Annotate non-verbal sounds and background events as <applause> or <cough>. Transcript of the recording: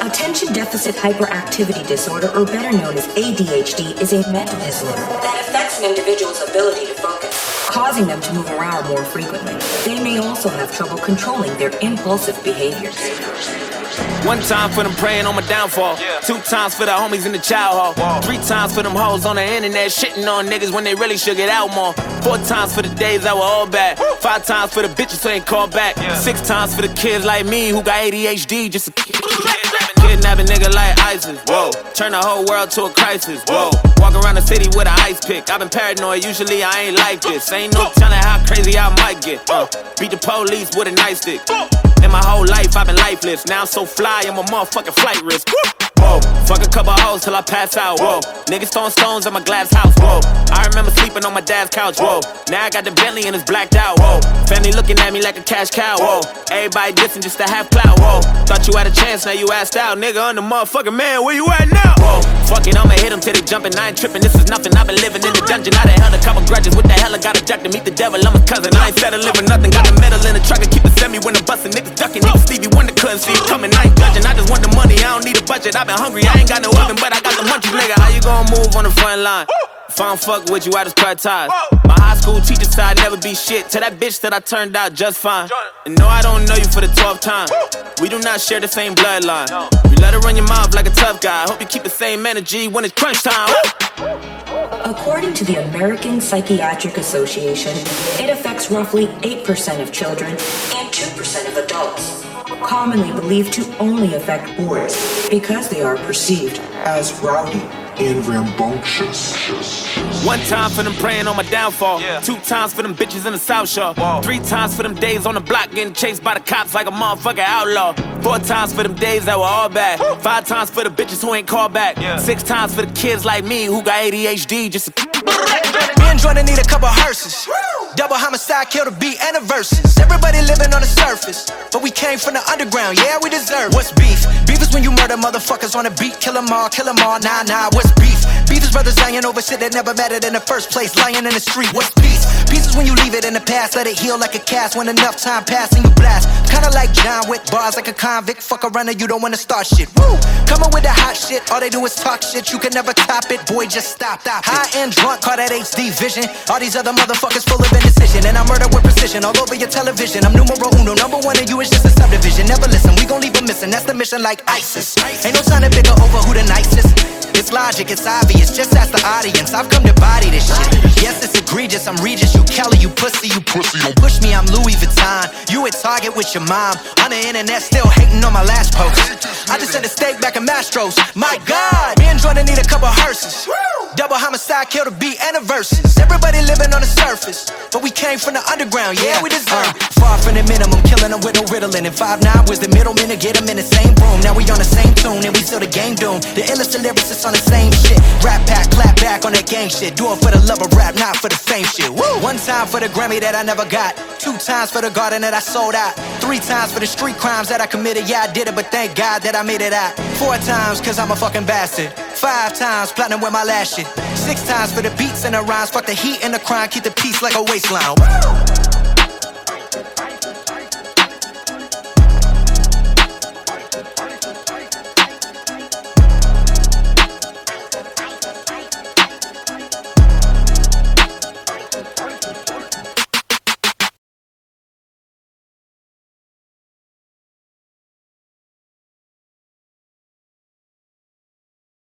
Attention Deficit Hyperactivity Disorder, or better known as ADHD, is a mental disorder that affects an individual's ability to focus, causing them to move around more frequently. They may also have trouble controlling their impulsive behaviors. One time for them praying on my downfall. Yeah. Two times for the homies in the child hall. Whoa. Three times for them hoes on the internet shitting on niggas when they really should get out more. Four times for the days that were all bad. Woo. Five times for the bitches who ain't called back. Yeah. Six times for the kids like me who got ADHD just to kidnap a nigga like ISIS. Whoa. Turn the whole world to a crisis. Whoa. Walk around the city with an ice pick. I've been paranoid, usually I ain't like this. Ain't no telling how crazy I might get. Uh, beat the police with a nice stick. In my whole life, I've been lifeless. Now I'm so fly, I'm a motherfucking flight risk. Whoa, fuck a couple hoes till I pass out. Whoa, niggas throwing stones at my glass house. Whoa, I remember sleeping on my dad's couch. Whoa, now I got the Bentley and it's blacked out. Whoa, family looking at me like a cash cow. Whoa, everybody dissing just to have clout. Whoa, thought you had a chance, now you asked out. Nigga, I'm the motherfucking man. Where you at now? Whoa, fuck it, I'ma hit him till they jumping. I ain't tripping. This is nothing. I've been living in the dungeon. I done held a couple grudges. What the hell? I got a jack to meet the devil. I'm a cousin. I ain't settling for nothing. Got the metal in the truck and keep it semi when I'm busting. Niggas ducking. Niggas Stevie Wonder couldn't see it coming. I ain't judging. I budget. I've been hungry. I ain't got no oven, but I got the munchies, nigga. How you gonna move on the front line? If I don't fuck with you, I just ties. My high school teacher said I'd never be shit. To that bitch that I turned out just fine. And no, I don't know you for the 12th time. We do not share the same bloodline. You let her run your mouth like a tough guy. Hope you keep the same energy when it's crunch time. According to the American Psychiatric Association, it affects roughly 8% of children and 2% of adults commonly believed to only affect boys because they are perceived as rowdy and rambunctious. One time for them praying on my downfall. Yeah. Two times for them bitches in the South Shore. Whoa. Three times for them days on the block getting chased by the cops like a motherfucking outlaw. Four times for them days that were all bad. Woo. Five times for the bitches who ain't called back. Yeah. Six times for the kids like me who got ADHD just to. <laughs> Me and Jordan need a couple hearses. Double homicide, kill the beat and the verses. Everybody living on the surface, but we came from the underground. Yeah, we deserve. What's beef? Beef is when you murder motherfuckers on the beat, kill them all, kill them all. Nah, nah. What's beef? Beef is brothers lying over shit that never mattered in the first place. Lying in the street. What's peace? Peace is when you leave it in the past, let it heal like a cast. When enough time pass and you blast. Kinda like John Wick, bars like a convict. Fuck a runner, you don't wanna start shit. Woo! Coming with shit, all they do is talk shit. You can never top it, boy. Just stop. stop High end drunk, call that HD vision. All these other motherfuckers full of indecision, and I murder with precision all over your television. I'm numero uno, number one, and you is just a subdivision. Never listen, we gon' leave them missing. That's the mission, like ISIS. Ain't no time to figure over who the nicest. It's logic, it's obvious. Just ask the audience. I've come to body this shit. Yes, it's egregious. I'm Regis, you Kelly, you pussy, you pussy. Don't push me, I'm Louis Vuitton. You at Target with your mom. On the internet, still hating on my last post. I just sent a steak back in Mastros. My God, me and Jordan need a couple hearses. Double homicide, kill the beat and the verses. Everybody living on the surface, but we came from the underground. Yeah, we deserve. Uh, far from the minimum, killing them with no riddling. And five nine was the middleman to get them in the same room. Now we on the same tune, and we still the game doomed. The illest lyricists on the same shit. Rap pack, clap back on that gang shit. Do it for the love of rap, not for the fame shit. Woo! One time for the Grammy that I never got. Two times for the garden that I sold out. Three times for the street crimes that I committed. Yeah, I did it, but thank God that I made it out. Four times, cause I'm a fucking bastard. Five times, platinum with my last shit. Six times for the beats and the rhymes. Fuck the heat and the crime, keep the peace like a waistline. Woo!